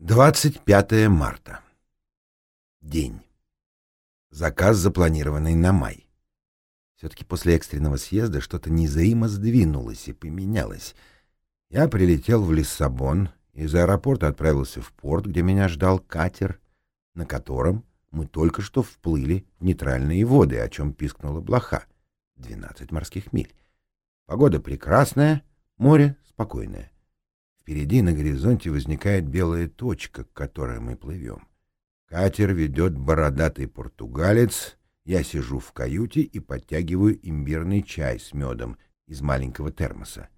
25 марта. День. Заказ, запланированный на май. Все-таки после экстренного съезда что-то незримо сдвинулось и поменялось. Я прилетел в Лиссабон, из аэропорта отправился в порт, где меня ждал катер, на котором мы только что вплыли в нейтральные воды, о чем пискнула блоха. 12 морских миль. Погода прекрасная, море спокойное. Впереди на горизонте возникает белая точка, к которой мы плывем. Катер ведет бородатый португалец. Я сижу в каюте и подтягиваю имбирный чай с медом из маленького термоса.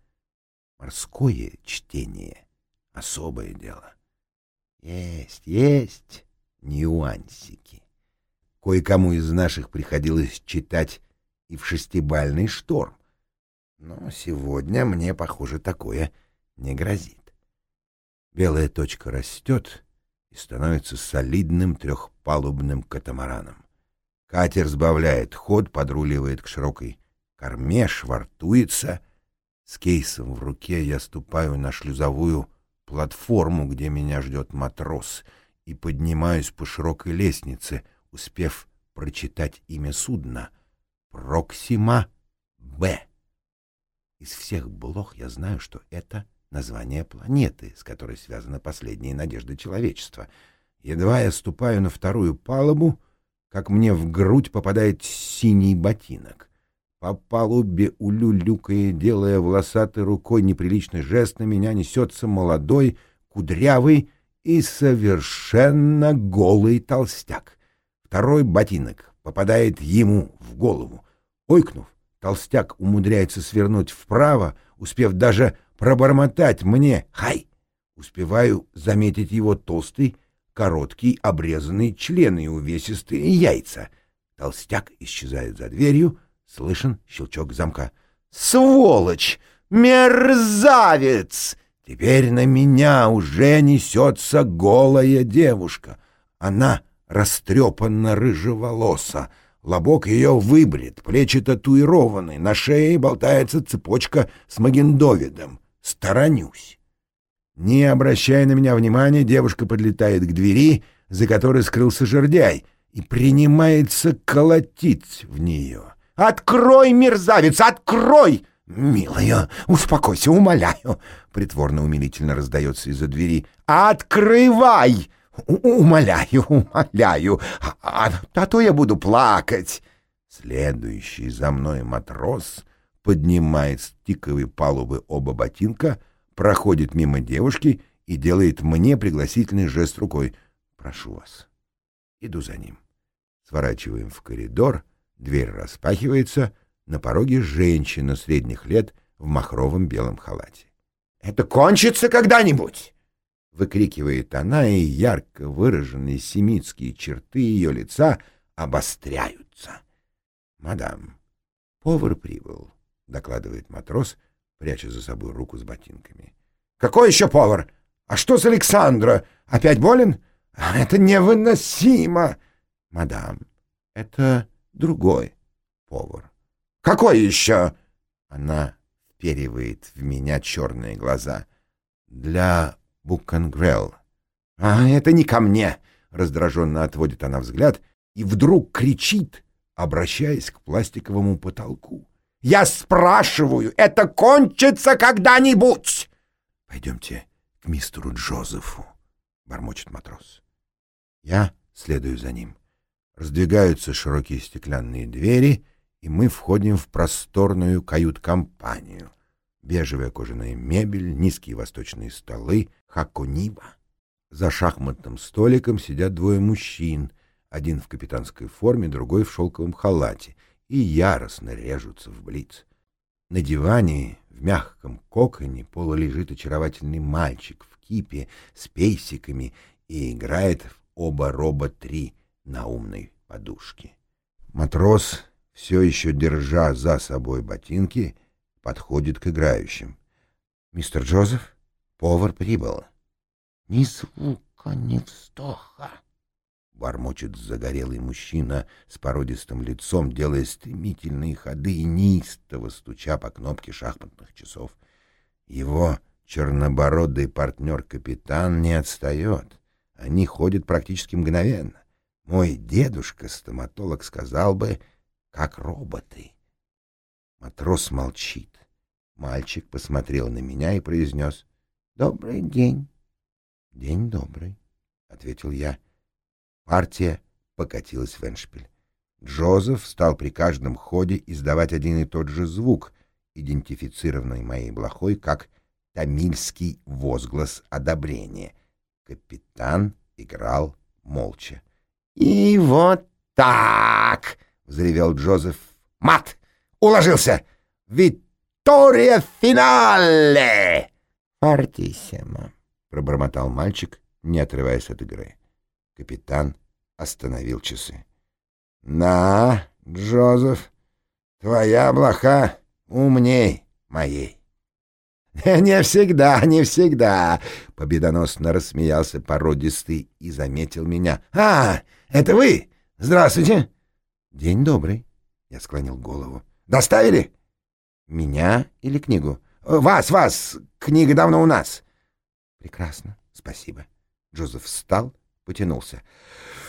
Морское чтение — особое дело. Есть, есть нюансики. Кое-кому из наших приходилось читать и в шестибальный шторм. Но сегодня мне, похоже, такое не грозит. Белая точка растет и становится солидным трехпалубным катамараном. Катер сбавляет ход, подруливает к широкой корме, швартуется. С кейсом в руке я ступаю на шлюзовую платформу, где меня ждет матрос, и поднимаюсь по широкой лестнице, успев прочитать имя судна — «Проксима Б». Из всех блох я знаю, что это название планеты, с которой связана последняя надежда человечества. Едва я ступаю на вторую палубу, как мне в грудь попадает синий ботинок. По палубе улюлюкая, делая волосатой рукой неприличный жест, на меня несется молодой, кудрявый и совершенно голый толстяк. Второй ботинок попадает ему в голову. Ойкнув, толстяк умудряется свернуть вправо, успев даже пробормотать мне «Хай!». Успеваю заметить его толстый, короткий, обрезанный член и увесистые яйца. Толстяк исчезает за дверью, слышен щелчок замка. «Сволочь! Мерзавец!» Теперь на меня уже несется голая девушка. Она растрепанно рыжеволоса, Лобок ее выбрит, плечи татуированы, на шее болтается цепочка с Магендовидом сторонюсь. Не обращая на меня внимания, девушка подлетает к двери, за которой скрылся жердяй, и принимается колотить в нее. «Открой, мерзавец, открой!» «Милая, успокойся, умоляю!» — притворно-умилительно раздается из-за двери. «Открывай! Умоляю, умоляю, а, а то я буду плакать!» Следующий за мной матрос поднимает с тиковой палубы оба ботинка, проходит мимо девушки и делает мне пригласительный жест рукой. «Прошу вас». Иду за ним. Сворачиваем в коридор, дверь распахивается, на пороге женщина средних лет в махровом белом халате. «Это кончится когда-нибудь!» Выкрикивает она, и ярко выраженные семитские черты ее лица обостряются. «Мадам, повар прибыл докладывает матрос, пряча за собой руку с ботинками. «Какой еще повар? А что с Александра? Опять болен? Это невыносимо!» «Мадам, это другой повар». «Какой еще?» Она вперивает в меня черные глаза. «Для Букангрелл». «А это не ко мне!» — раздраженно отводит она взгляд и вдруг кричит, обращаясь к пластиковому потолку. Я спрашиваю, это кончится когда-нибудь? — Пойдемте к мистеру Джозефу, — бормочет матрос. Я следую за ним. Раздвигаются широкие стеклянные двери, и мы входим в просторную кают-компанию. Бежевая кожаная мебель, низкие восточные столы, хакониба. За шахматным столиком сидят двое мужчин, один в капитанской форме, другой в шелковом халате — и яростно режутся в блиц. На диване в мягком коконе пола лежит очаровательный мальчик в кипе с пейсиками и играет в оба роба-3 на умной подушке. Матрос, все еще держа за собой ботинки, подходит к играющим. — Мистер Джозеф, повар прибыл. — Ни звука, ни вздоха бормочет загорелый мужчина с породистым лицом, делая стремительные ходы и неистово стуча по кнопке шахматных часов. Его чернобородый партнер-капитан не отстает. Они ходят практически мгновенно. Мой дедушка, стоматолог, сказал бы, как роботы. Матрос молчит. Мальчик посмотрел на меня и произнес «Добрый день». «День добрый», — ответил я. Партия покатилась в Эншпиль. Джозеф стал при каждом ходе издавать один и тот же звук, идентифицированный моей блохой как тамильский возглас одобрения. Капитан играл молча. «И вот так!» — взревел Джозеф. «Мат! Уложился! Виттория финале!» «Фортиссимо!» — пробормотал мальчик, не отрываясь от игры. Капитан остановил часы. «На, Джозеф, твоя блоха умней моей». «Не всегда, не всегда!» — победоносно рассмеялся породистый и заметил меня. «А, это вы? Здравствуйте!» «День добрый!» — я склонил голову. «Доставили?» «Меня или книгу?» «Вас, вас! Книга давно у нас!» «Прекрасно, спасибо». Джозеф встал, потянулся.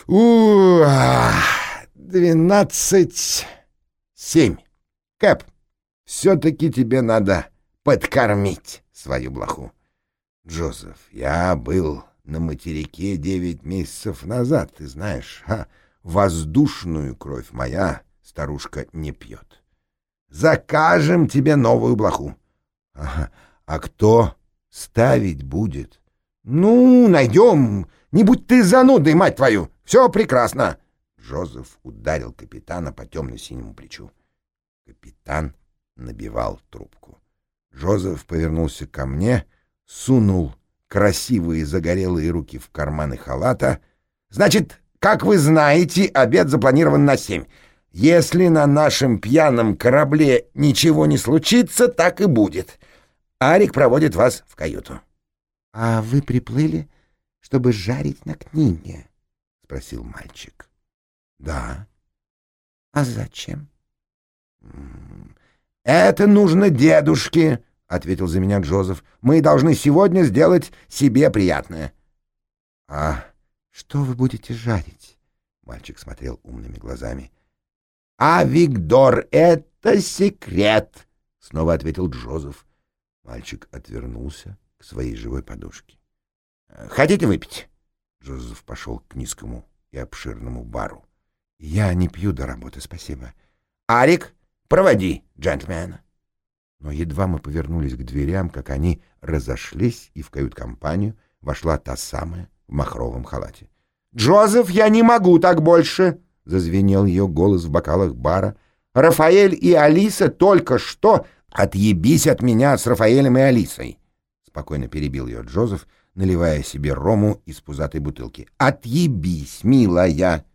у Двенадцать семь. Кэп, все-таки тебе надо подкормить свою блоху. Джозеф, я был на материке девять месяцев назад, ты знаешь, а воздушную кровь моя старушка не пьет. Закажем тебе новую блоху. Ага. А кто ставить будет? Ну, найдем. Не будь ты занудой, мать твою. Все прекрасно. Джозеф ударил капитана по темно-синему плечу. Капитан набивал трубку. Джозеф повернулся ко мне, сунул красивые загорелые руки в карманы халата. «Значит, как вы знаете, обед запланирован на семь. Если на нашем пьяном корабле ничего не случится, так и будет. Арик проводит вас в каюту». «А вы приплыли, чтобы жарить на книге?» — спросил мальчик. «Да». «А зачем?» «Это нужно дедушке», — ответил за меня Джозеф. «Мы должны сегодня сделать себе приятное». «А что вы будете жарить?» — мальчик смотрел умными глазами. «А, Виктор, это секрет!» — снова ответил Джозеф. Мальчик отвернулся к своей живой подушке. «Хотите выпить?» Джозеф пошел к низкому и обширному бару. «Я не пью до работы, спасибо». «Арик, проводи джентльмена». Но едва мы повернулись к дверям, как они разошлись, и в кают-компанию вошла та самая в махровом халате. «Джозеф, я не могу так больше!» — зазвенел ее голос в бокалах бара. «Рафаэль и Алиса только что отъебись от меня с Рафаэлем и Алисой!» Спокойно перебил ее Джозеф, наливая себе рому из пузатой бутылки. «Отъебись, милая!»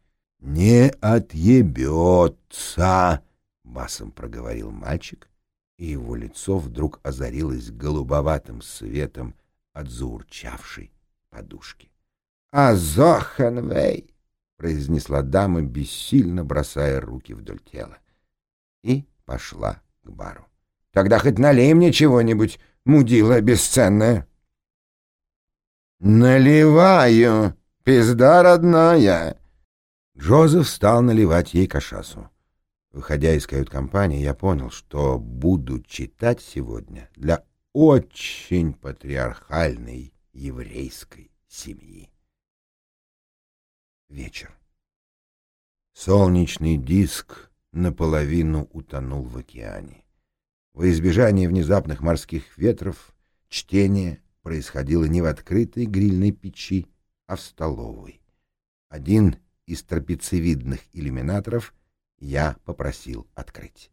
«Не отъебется!» — басом проговорил мальчик, и его лицо вдруг озарилось голубоватым светом от заурчавшей подушки. «Азохенвей!» — произнесла дама, бессильно бросая руки вдоль тела. И пошла к бару. «Тогда хоть налей мне чего-нибудь, мудила бесценная!» «Наливаю, пизда родная!» Джозеф стал наливать ей кашасу. Выходя из кают-компании, я понял, что буду читать сегодня для очень патриархальной еврейской семьи. Вечер. Солнечный диск наполовину утонул в океане. Во избежание внезапных морских ветров чтение происходило не в открытой грильной печи, а в столовой. Один из трапециевидных иллюминаторов я попросил открыть.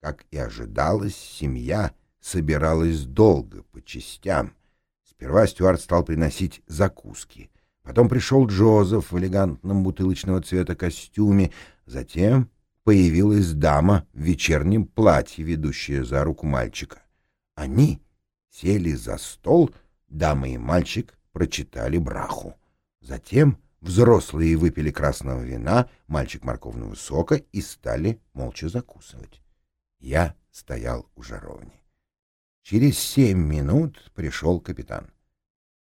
Как и ожидалось, семья собиралась долго, по частям. Сперва Стюарт стал приносить закуски. Потом пришел Джозеф в элегантном бутылочного цвета костюме. Затем появилась дама в вечернем платье, ведущая за руку мальчика. Они сели за стол, дама и мальчик прочитали браху. Затем взрослые выпили красного вина, мальчик морковного сока и стали молча закусывать. Я стоял у жаровни. Через семь минут пришел капитан.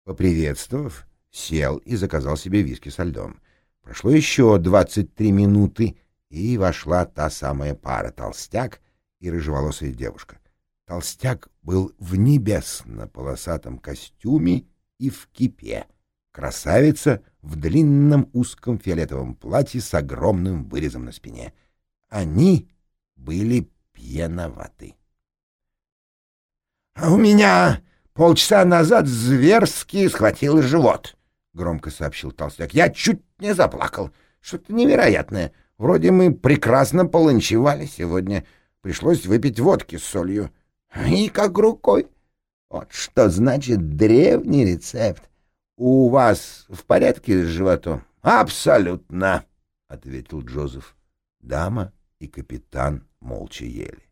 Поприветствовав, сел и заказал себе виски со льдом. Прошло еще двадцать три минуты, и вошла та самая пара толстяк и рыжеволосая девушка. Толстяк был в небесно-полосатом костюме и в кипе. Красавица в длинном узком фиолетовом платье с огромным вырезом на спине. Они были пьяноваты. — А у меня полчаса назад зверски схватил живот, — громко сообщил толстяк. — Я чуть не заплакал. Что-то невероятное. Вроде мы прекрасно полончевали сегодня. Пришлось выпить водки с солью. И как рукой. Вот что значит древний рецепт. У вас в порядке с животом? Абсолютно, — ответил Джозеф. Дама и капитан молча ели.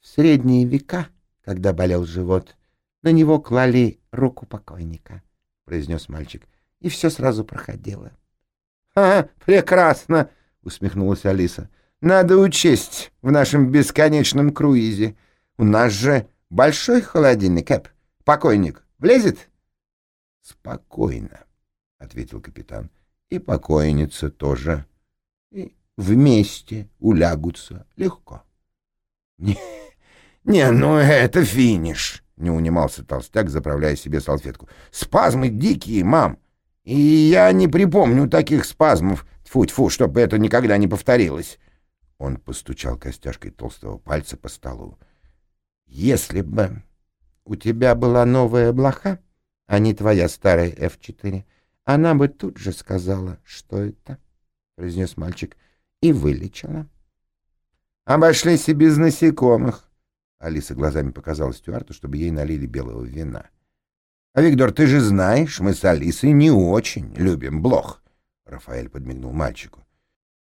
В средние века, когда болел живот, на него клали руку покойника, — произнес мальчик, — и все сразу проходило. — А, прекрасно! — усмехнулась Алиса. — Надо учесть в нашем бесконечном круизе. У нас же большой холодильник, Эп. Покойник влезет? — Спокойно, — ответил капитан. — И покойница тоже. И вместе улягутся легко. — Не, не, ну это финиш, — не унимался толстяк, заправляя себе салфетку. — Спазмы дикие, мам. И я не припомню таких спазмов Тьфу-тьфу, чтобы это никогда не повторилось. Он постучал костяшкой толстого пальца по столу. Если бы у тебя была новая блоха, а не твоя старая F4, она бы тут же сказала, что это, — произнес мальчик, — и вылечила. Обошлись и без насекомых. Алиса глазами показала Стюарту, чтобы ей налили белого вина. — А, Виктор, ты же знаешь, мы с Алисой не очень любим блох. Рафаэль подмигнул мальчику.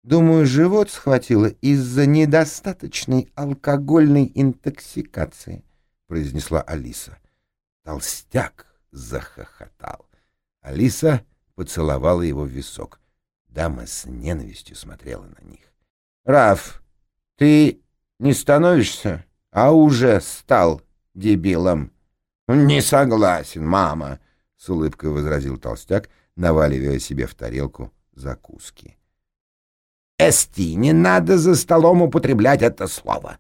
Думаю, живот схватило из-за недостаточной алкогольной интоксикации, произнесла Алиса. Толстяк захохотал. Алиса поцеловала его в висок. Дама с ненавистью смотрела на них. Раф, ты не становишься, а уже стал дебилом. Не согласен, мама, с улыбкой возразил толстяк, наваливая себе в тарелку закуски. «Эсти, не надо за столом употреблять это слово!»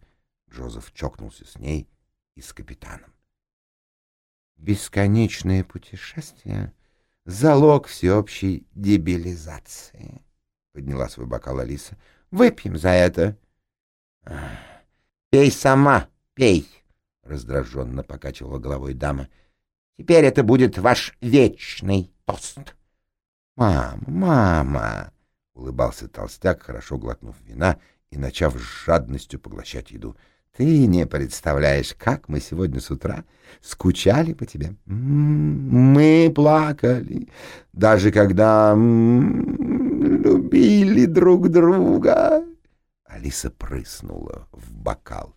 Джозеф чокнулся с ней и с капитаном. «Бесконечное путешествие — залог всеобщей дебилизации», — подняла свой бокал Алиса. «Выпьем за это». «Пей сама, пей», — раздраженно покачивала головой дама. «Теперь это будет ваш вечный тост». «Мама, мама!» — улыбался толстяк, хорошо глотнув вина и начав с жадностью поглощать еду. «Ты не представляешь, как мы сегодня с утра скучали по тебе. Мы плакали, даже когда любили друг друга». Алиса прыснула в бокал.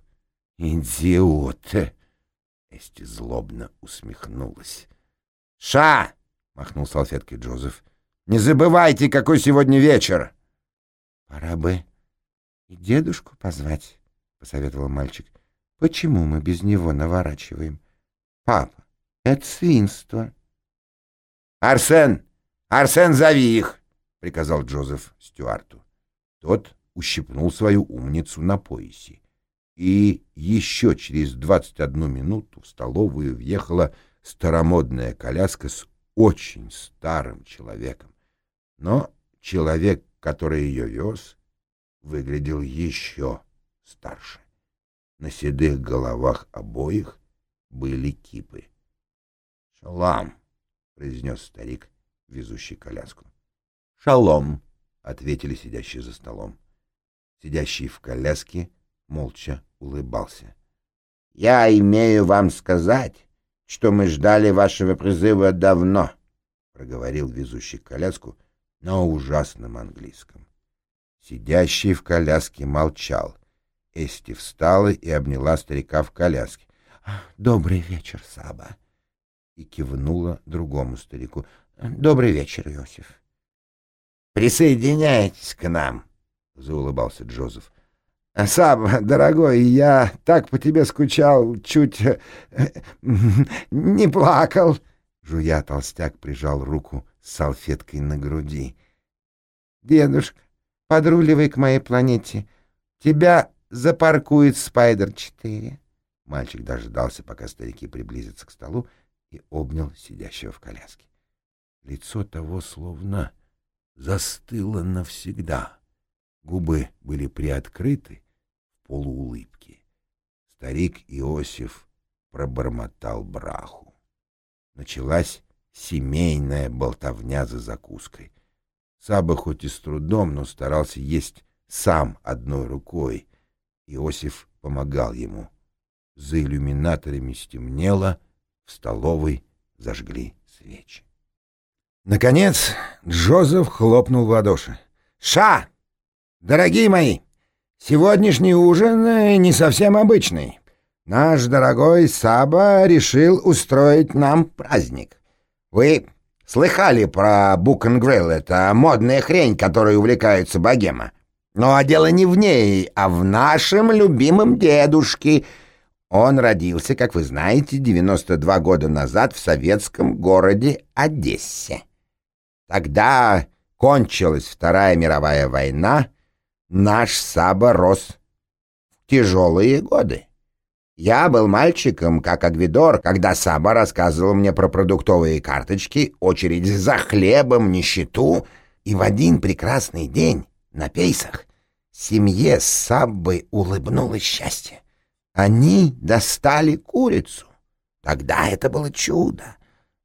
«Идиоты!» Эсти злобно усмехнулась. «Ша!» — махнул салфеткой Джозеф. Не забывайте, какой сегодня вечер. — Пора бы и дедушку позвать, — посоветовал мальчик. — Почему мы без него наворачиваем? — Папа, это свинство. — Арсен! Арсен, зови их! — приказал Джозеф Стюарту. Тот ущипнул свою умницу на поясе. И еще через двадцать одну минуту в столовую въехала старомодная коляска с очень старым человеком. Но человек, который ее вез, выглядел еще старше. На седых головах обоих были кипы. «Шалам!» — произнес старик, везущий коляску. «Шалом!» — ответили сидящие за столом. Сидящий в коляске молча улыбался. «Я имею вам сказать, что мы ждали вашего призыва давно», — проговорил везущий коляску, — на ужасном английском. Сидящий в коляске молчал. Эсти встала и обняла старика в коляске. — Добрый вечер, Саба. И кивнула другому старику. — Добрый вечер, Иосиф. — Присоединяйтесь к нам, — заулыбался Джозеф. Саба, дорогой, я так по тебе скучал, чуть э, не плакал. Жуя толстяк прижал руку с салфеткой на груди. Дедушка, подруливай к моей планете. Тебя запаркует Спайдер-4. Мальчик дождался, пока старики приблизятся к столу, и обнял сидящего в коляске. Лицо того словно застыло навсегда. Губы были приоткрыты в полуулыбке. Старик Иосиф пробормотал браху. Началась семейная болтовня за закуской. Саба хоть и с трудом, но старался есть сам одной рукой. Иосиф помогал ему. За иллюминаторами стемнело, в столовой зажгли свечи. Наконец Джозеф хлопнул в ладоши. «Ша! Дорогие мои, сегодняшний ужин э, не совсем обычный. Наш дорогой Саба решил устроить нам праздник. Вы слыхали про Букенгрилл? Это модная хрень, которой увлекаются богема. Но дело не в ней, а в нашем любимом дедушке. Он родился, как вы знаете, 92 года назад в советском городе Одессе. Тогда кончилась Вторая мировая война, наш Саба рос в тяжелые годы. Я был мальчиком, как Агвидор, когда Саба рассказывал мне про продуктовые карточки, очередь за хлебом, нищету, и в один прекрасный день на пейсах семье Саббы улыбнулось счастье. Они достали курицу. Тогда это было чудо.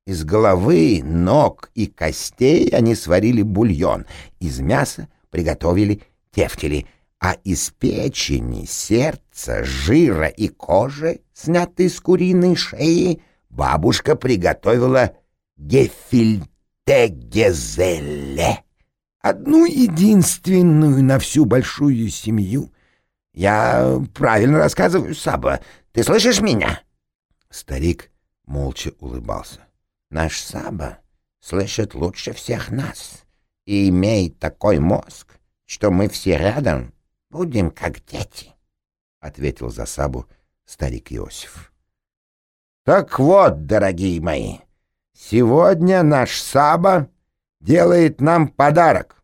Из головы, ног и костей они сварили бульон, из мяса приготовили тефтели, а из печени, сердца, жира и кожи, снятой с куриной шеи, бабушка приготовила гефильтегезеле. Одну единственную на всю большую семью. Я правильно рассказываю, Саба. Ты слышишь меня? Старик молча улыбался. Наш Саба слышит лучше всех нас и имеет такой мозг, что мы все рядом будем как дети, — ответил за Сабу старик Иосиф. — Так вот, дорогие мои, сегодня наш Саба делает нам подарок.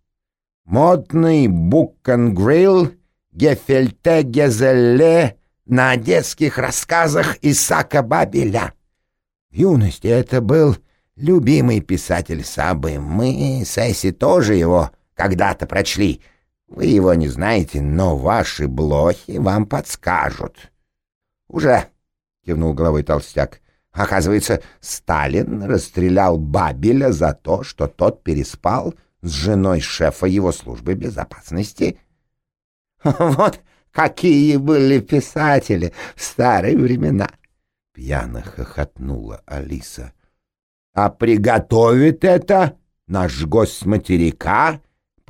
Модный Буккангрилл Гефельте Гезелле на одесских рассказах Исака Бабеля. В юности это был любимый писатель Сабы. Мы с Эсси тоже его когда-то прочли. Вы его не знаете, но ваши блохи вам подскажут. — Уже, — кивнул головой толстяк. — Оказывается, Сталин расстрелял Бабеля за то, что тот переспал с женой шефа его службы безопасности. — Вот какие были писатели в старые времена! — Пьяно хохотнула Алиса. А приготовит это наш гость материка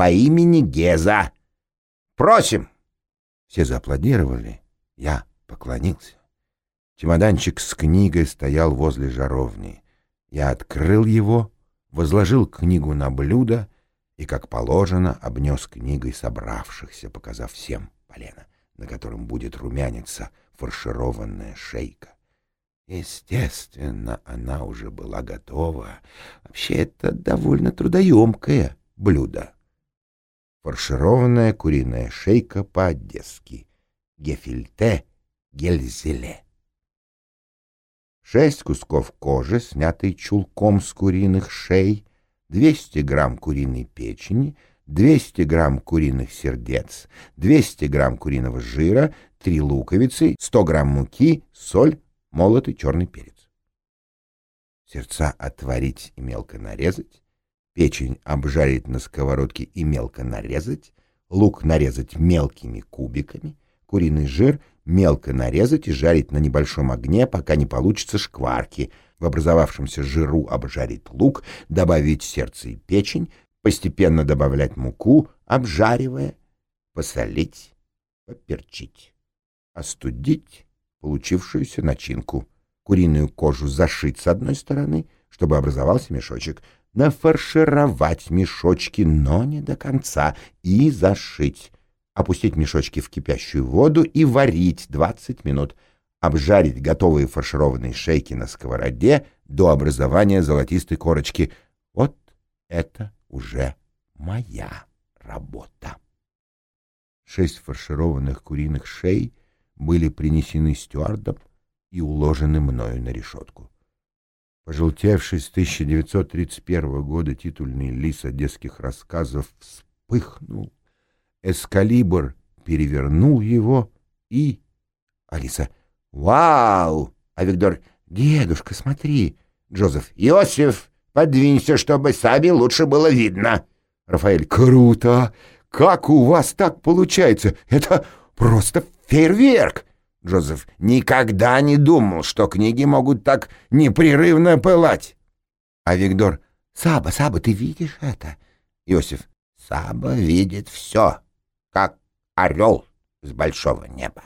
по имени Геза. Просим! Все зааплодировали. Я поклонился. Чемоданчик с книгой стоял возле жаровни. Я открыл его, возложил книгу на блюдо и, как положено, обнес книгой собравшихся, показав всем полено, на котором будет румяниться фаршированная шейка. Естественно, она уже была готова. Вообще, это довольно трудоемкое блюдо. Фаршированная куриная шейка по-одесски. Гефильте гельзеле. Шесть кусков кожи, снятый чулком с куриных шей, 200 грамм куриной печени, 200 грамм куриных сердец, 200 грамм куриного жира, 3 луковицы, 100 грамм муки, соль, молотый черный перец. Сердца отварить и мелко нарезать, печень обжарить на сковородке и мелко нарезать, лук нарезать мелкими кубиками, куриный жир мелко нарезать и жарить на небольшом огне, пока не получится шкварки. В образовавшемся жиру обжарить лук, добавить сердце и печень, постепенно добавлять муку, обжаривая, посолить, поперчить, остудить, получившуюся начинку. Куриную кожу зашить с одной стороны, чтобы образовался мешочек, нафаршировать мешочки, но не до конца, и зашить. опустить мешочки в кипящую воду и варить 20 минут, обжарить готовые фаршированные шейки на сковороде до образования золотистой корочки. Вот это уже моя работа. Шесть фаршированных куриных шей были принесены стюардом и уложены мною на решетку. Пожелтевший с 1931 года титульный лист одесских рассказов вспыхнул. Эскалибр перевернул его и... Алиса. «Вау!» А Виктор. «Дедушка, смотри!» Джозеф. «Иосиф, подвинься, чтобы Саби лучше было видно!» Рафаэль. «Круто! Как у вас так получается? Это просто фейерверк!» Джозеф никогда не думал, что книги могут так непрерывно пылать. А Виктор, Саба, Саба, ты видишь это? Иосиф, Саба видит все, как орел с большого неба.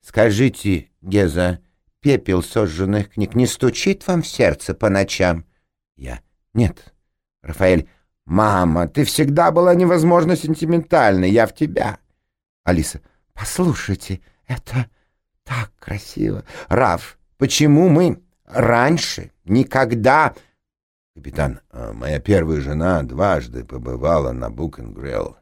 Скажите, Геза, пепел сожженных книг не стучит вам в сердце по ночам? Я, нет. Рафаэль, мама, ты всегда была невозможно сентиментальной, я в тебя. Алиса, послушайте, это так красиво. Раф, почему мы раньше никогда... Капитан, а моя первая жена дважды побывала на Букенгрелл.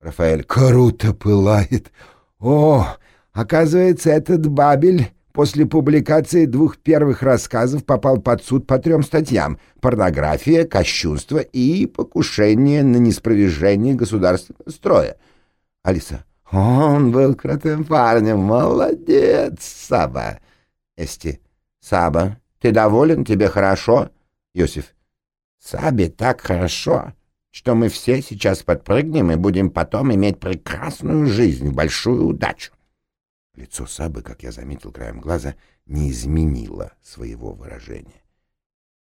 Рафаэль, круто пылает. О, оказывается, этот Бабель после публикации двух первых рассказов попал под суд по трем статьям — порнография, кощунство и покушение на неспровержение государственного строя. Алиса, он был крутым парнем. Молодец, Саба. Эсти. Саба, ты доволен? Тебе хорошо? Йосиф. Сабе так хорошо, что мы все сейчас подпрыгнем и будем потом иметь прекрасную жизнь, большую удачу. Лицо Сабы, как я заметил краем глаза, не изменило своего выражения.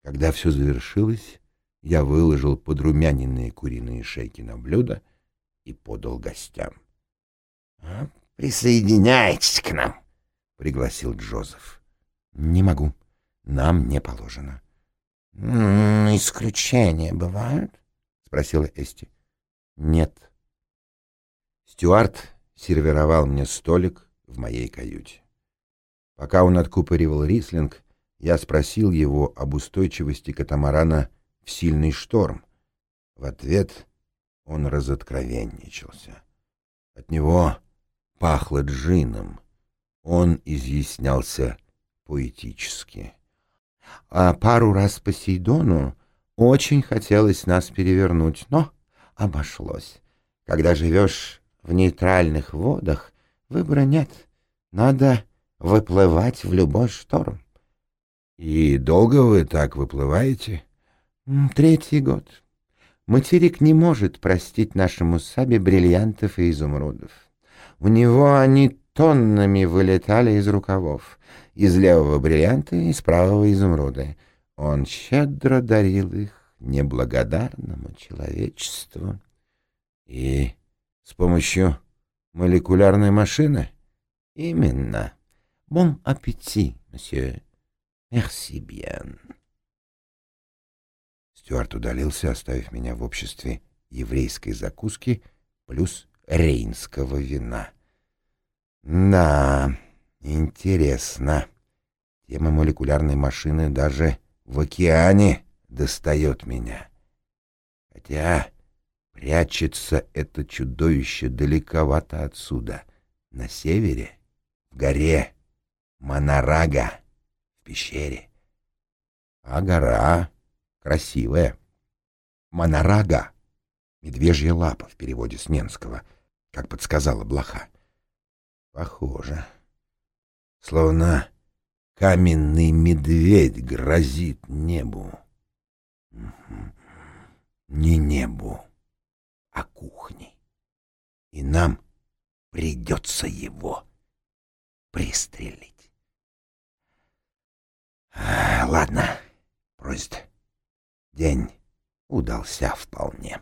Когда все завершилось, я выложил подрумяненные куриные шейки на блюдо и подал гостям. — Присоединяйтесь к нам, — пригласил Джозеф. — Не могу. Нам не положено. — Исключения бывают? — спросила Эсти. — Нет. Стюарт сервировал мне столик в моей каюте. Пока он откупоривал рислинг, я спросил его об устойчивости катамарана в сильный шторм. В ответ он разоткровенничался. От него пахло джином. Он изъяснялся поэтически. А пару раз Посейдону очень хотелось нас перевернуть, но обошлось. Когда живешь в нейтральных водах, выбора нет. Надо выплывать в любой шторм. — И долго вы так выплываете? — Третий год. Материк не может простить нашему Сабе бриллиантов и изумрудов. У него они тоннами вылетали из рукавов, из левого бриллианта и из правого изумруда. Он щедро дарил их неблагодарному человечеству. И с помощью молекулярной машины? Именно. Бон аппетит, месье. Мерси bien. Стюарт удалился, оставив меня в обществе еврейской закуски плюс рейнского вина. Да, интересно. Тема молекулярной машины даже в океане достает меня. Хотя прячется это чудовище далековато отсюда, на севере, в горе Монорага, в пещере. А гора красивая. Монорага — медвежья лапа в переводе с немского — как подсказала блоха. Похоже. Словно каменный медведь грозит небу. Не небу, а кухне. И нам придется его пристрелить. А, ладно, просто день удался вполне.